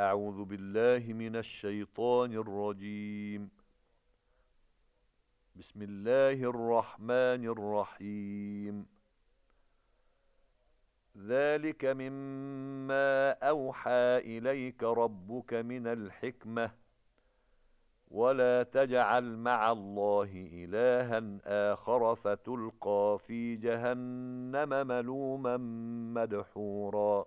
أعوذ بالله من الشيطان الرجيم. بسم الله الرحمن الرحيم. ذلك مما أوحى إليك ربك من الحكمة ولا تجعل مع الله إلها آخر فتلقى في جهنم ملوما مدحورا.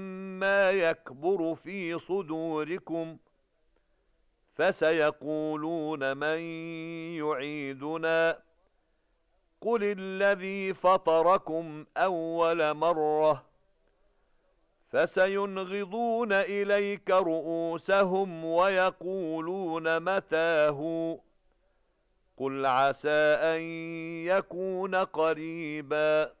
يكبر في صدوركم فسيقولون من يعيدنا قل الذي فطركم أول مرة فسينغضون إليك رؤوسهم ويقولون متاه قل عسى أن يكون قريباً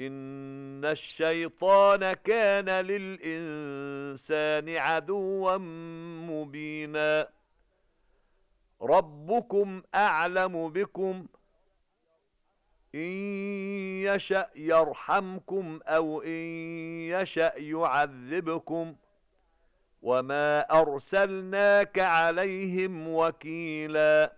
إِنَّ الشَّيْطَانَ كَانَ لِلْإِنسَانِ عَدُوًّا مُبِينًا رَبُّكُمْ أَعْلَمُ بِكُمْ إِن يَشَأْ يَرْحَمْكُمْ أَوْ إِن يَشَأْ يُعَذِّبْكُمْ وَمَا أَرْسَلْنَاكَ عَلَيْهِمْ وَكِيلًا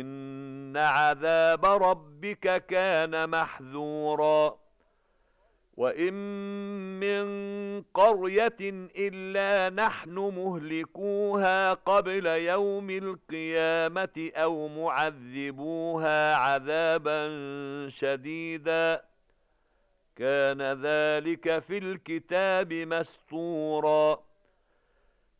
إن عذاب ربك كان محذورا وإن من قرية إلا نحن مهلكوها قبل يوم القيامة أو معذبوها عذابا شديدا كان ذلك في الكتاب مستورا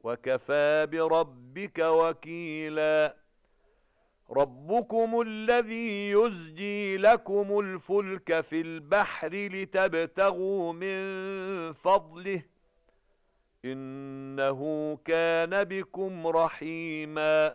وكفى بربك وكيلا. ربكم الذي يزجي لكم الفلك في البحر لتبتغوا من فضله. إنه كان بكم رحيما.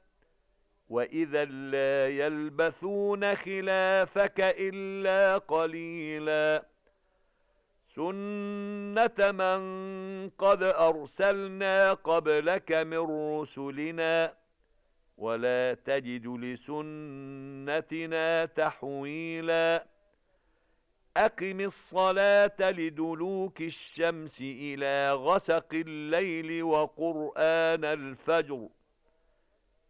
وإذا لا يلبثون خلافك إلا قليلاً سُنَّةَ مَن قَدْ أَرْسَلْنَا قَبْلَكَ مِن رُّسُلِنَا وَلَا تَجِدُ لِسُنَّتِنَا تَحْوِيلًا أَقِمِ الصَّلَاةَ لِدُلُوكِ الشَّمْسِ إِلَى غَسَقِ اللَّيْلِ وَقُرْآنَ الْفَجْرِ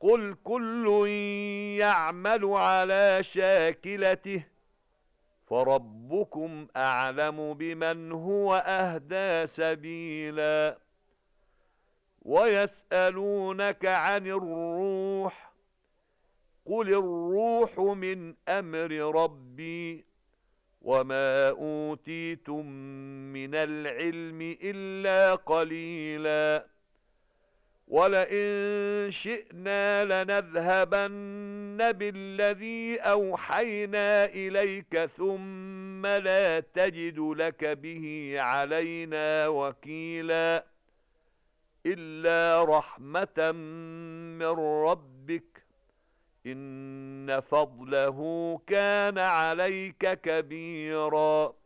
قُلْ كُلٌّ يَعْمَلُ عَلَى شَاكِلَتِهِ فَرَبُّكُمْ أَعْلَمُ بِمَنْ هُوَ أَهْدَى سَبِيلًا. وَيَسْأَلُونَكَ عَنِ الرُّوحِ قُلِ الرُّوحُ مِنْ أَمْرِ رَبِّي وَمَا أُوتِيتُم مِّنَ الْعِلْمِ إِلَّا قَلِيلًا. وَلَئِن شِئْنَا لَنَذْهَبَنَّ بِالَّذِي أَوْحَيْنَا إِلَيْكَ ثُمَّ لَا تَجِدُ لَكَ بِهِ عَلَيْنَا وَكِيلًا إِلَّا رَحْمَةً مِّن رَّبِّكَ. إِنَّ فَضْلَهُ كَانَ عَلَيْكَ كَبِيرًا.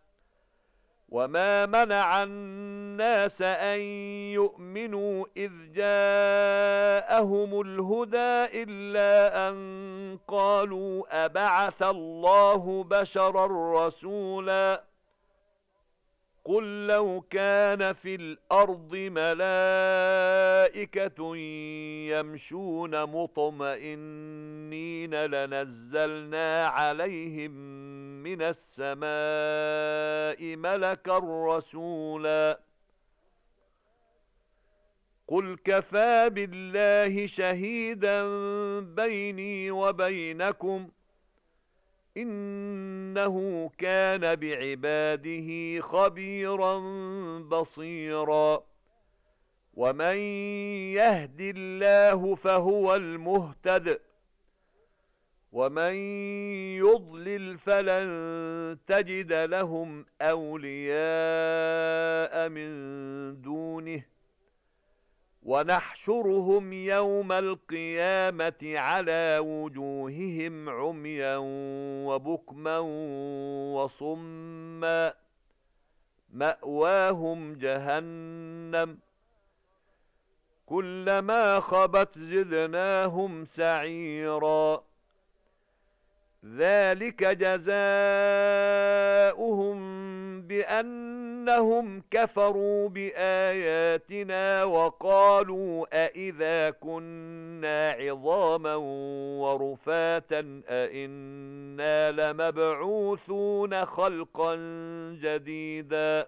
وما منع الناس أن يؤمنوا إذ جاءهم الهدى إلا أن قالوا أبعث الله بشرا رسولا قل لو كان في الأرض ملائكة يمشون مطمئنين لنزلنا عليهم من السماء ملكا رسولا. قل كفى بالله شهيدا بيني وبينكم إنه كان بعباده خبيرا بصيرا. ومن يهد الله فهو المهتد. ومن يضلل فلن تجد لهم أولياء من دونه ونحشرهم يوم القيامة على وجوههم عميا وبكما وصما مأواهم جهنم كلما خبت زدناهم سعيرا ذلك جزاؤهم بأنهم كفروا بآياتنا وقالوا أئذا كنا عظاما ورفاتا أئنا لمبعوثون خلقا جديدا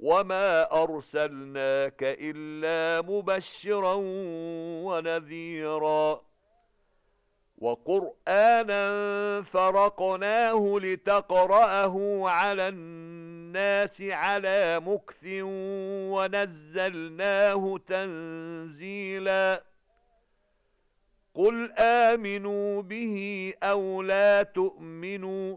وما أرسلناك إلا مبشرا ونذيرا وقرآنا فرقناه لتقرأه على الناس على مكث ونزلناه تنزيلاً قل آمنوا به أو لا تؤمنوا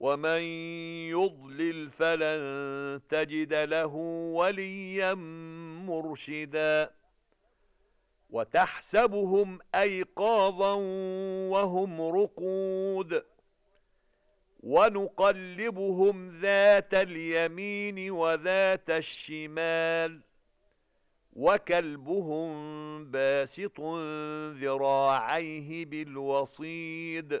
وَمَن يُضْلِلْ فَلَن تَجِدَ لَهُ وَلِيًّا مُرْشِدًا وَتَحْسَبُهُمْ أَيْقَاظًا وَهُمْ رُقُودٌ وَنُقَلِّبُهُمْ ذَاتَ الْيَمِينِ وَذَاتَ الشِّمَالِ وَكَلْبُهُمْ بَاسِطٌ ذِرَاعَيْهِ بِالْوَصِيدِ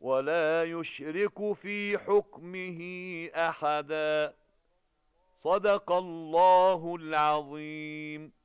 ولا يشرك في حكمه أحدا. صدق الله العظيم.